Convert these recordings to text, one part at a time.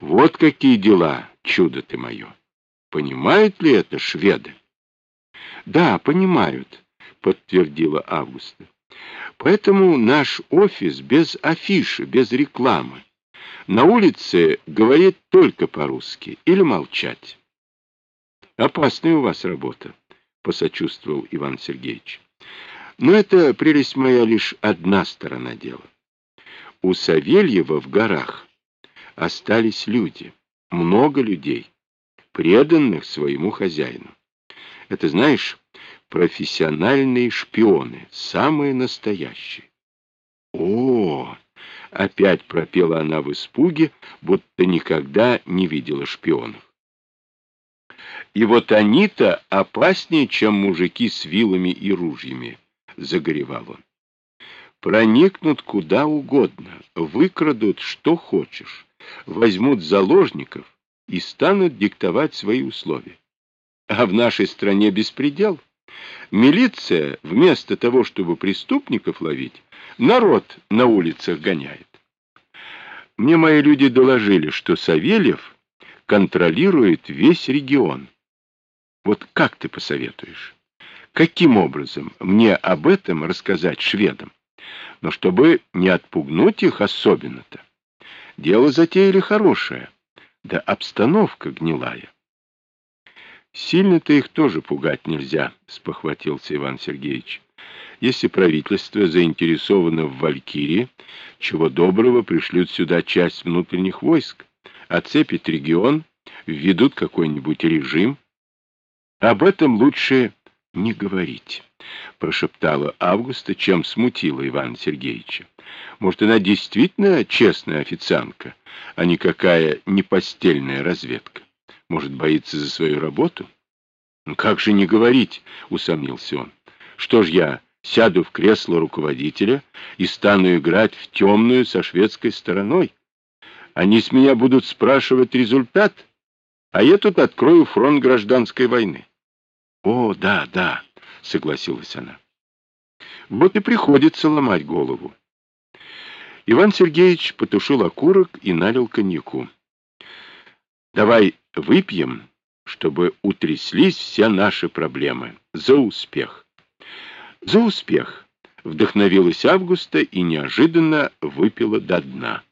Вот какие дела, чудо ты мое! Понимают ли это шведы? Да, понимают, подтвердила Августа. Поэтому наш офис без афиши, без рекламы. На улице говорит только по-русски или молчать. Опасная у вас работа, посочувствовал Иван Сергеевич. Но это, прелесть моя, лишь одна сторона дела. У Савельева в горах остались люди, много людей, преданных своему хозяину. Это, знаешь, профессиональные шпионы, самые настоящие. О, опять пропела она в испуге, будто никогда не видела шпионов. И вот они-то опаснее, чем мужики с вилами и ружьями, загоревал он. Проникнут куда угодно, выкрадут что хочешь, возьмут заложников и станут диктовать свои условия. А в нашей стране беспредел. Милиция, вместо того, чтобы преступников ловить, народ на улицах гоняет. Мне мои люди доложили, что Савельев контролирует весь регион. Вот как ты посоветуешь? Каким образом мне об этом рассказать шведам? Но чтобы не отпугнуть их особенно-то. Дело затеяли хорошее, да обстановка гнилая. Сильно-то их тоже пугать нельзя, спохватился Иван Сергеевич. Если правительство заинтересовано в Валькирии, чего доброго пришлют сюда часть внутренних войск, оцепят регион, введут какой-нибудь режим. Об этом лучше не говорить, прошептала Августа, чем смутила Ивана Сергеевича. Может, она действительно честная официантка, а никакая не постельная разведка. Может, боится за свою работу? Ну, как же не говорить, усомнился он. Что ж я сяду в кресло руководителя и стану играть в темную со шведской стороной? Они с меня будут спрашивать результат, а я тут открою фронт гражданской войны. О, да, да, согласилась она. Вот и приходится ломать голову. Иван Сергеевич потушил окурок и налил коньяку. Давай выпьем, чтобы утряслись все наши проблемы. За успех. За успех. Вдохновилась Августа и неожиданно выпила до дна.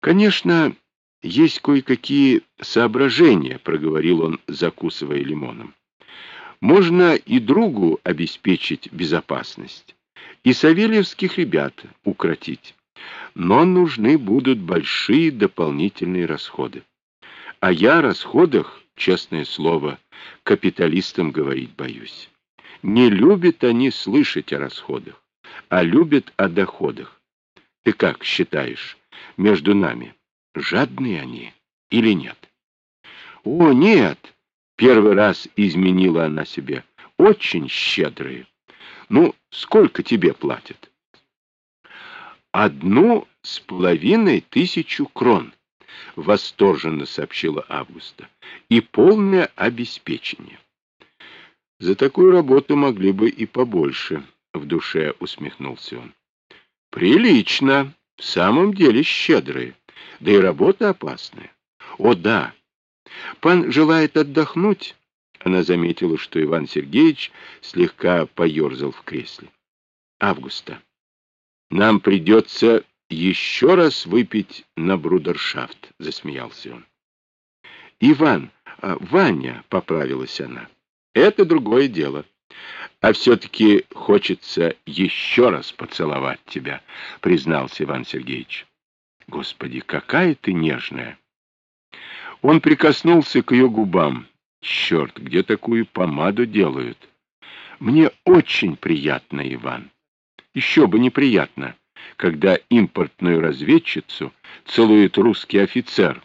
Конечно, есть кое-какие соображения, проговорил он, закусывая лимоном. Можно и другу обеспечить безопасность, и савельевских ребят укротить. Но нужны будут большие дополнительные расходы. А я о расходах, честное слово, капиталистам говорить боюсь. Не любят они слышать о расходах, а любят о доходах. Ты как считаешь, между нами, жадные они или нет? О, нет! Первый раз изменила она себе. Очень щедрые. Ну, сколько тебе платят? Одну с половиной тысячу крон. — восторженно сообщила Августа, — и полное обеспечение. — За такую работу могли бы и побольше, — в душе усмехнулся он. — Прилично, в самом деле щедрые, да и работа опасная. — О, да! Пан желает отдохнуть? Она заметила, что Иван Сергеевич слегка поерзал в кресле. — Августа, нам придется еще раз выпить на брудершафт, — засмеялся он. — Иван, а, Ваня, — поправилась она, — это другое дело. А все-таки хочется еще раз поцеловать тебя, — признался Иван Сергеевич. Господи, какая ты нежная! Он прикоснулся к ее губам. Черт, где такую помаду делают? Мне очень приятно, Иван. Еще бы неприятно когда импортную разведчицу целует русский офицер.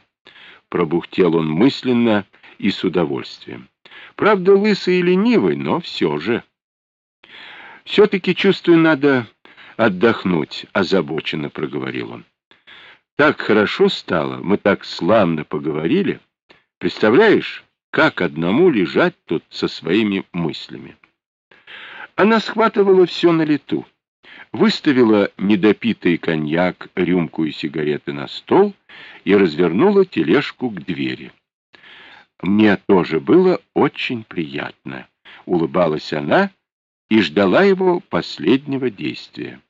Пробухтел он мысленно и с удовольствием. Правда, лысый и ленивый, но все же. Все-таки, чувствую, надо отдохнуть, озабоченно проговорил он. Так хорошо стало, мы так славно поговорили. Представляешь, как одному лежать тут со своими мыслями. Она схватывала все на лету выставила недопитый коньяк, рюмку и сигареты на стол и развернула тележку к двери. Мне тоже было очень приятно, улыбалась она и ждала его последнего действия.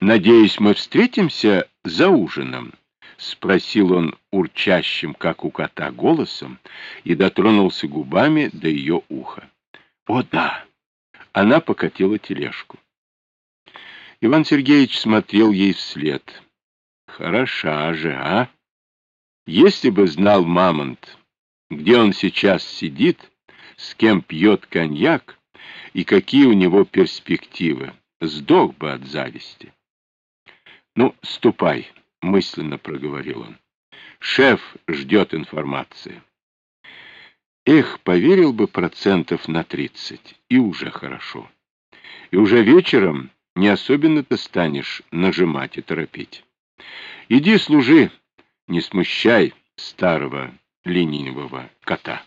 «Надеюсь, мы встретимся за ужином?» — спросил он урчащим, как у кота, голосом и дотронулся губами до ее уха. «О, да!» Она покатила тележку. Иван Сергеевич смотрел ей вслед. «Хороша же, а! Если бы знал Мамонт, где он сейчас сидит, с кем пьет коньяк и какие у него перспективы, сдох бы от зависти». «Ну, ступай», — мысленно проговорил он. «Шеф ждет информации». Эх, поверил бы процентов на тридцать, и уже хорошо. И уже вечером не особенно-то станешь нажимать и торопить. Иди служи, не смущай старого ленивого кота.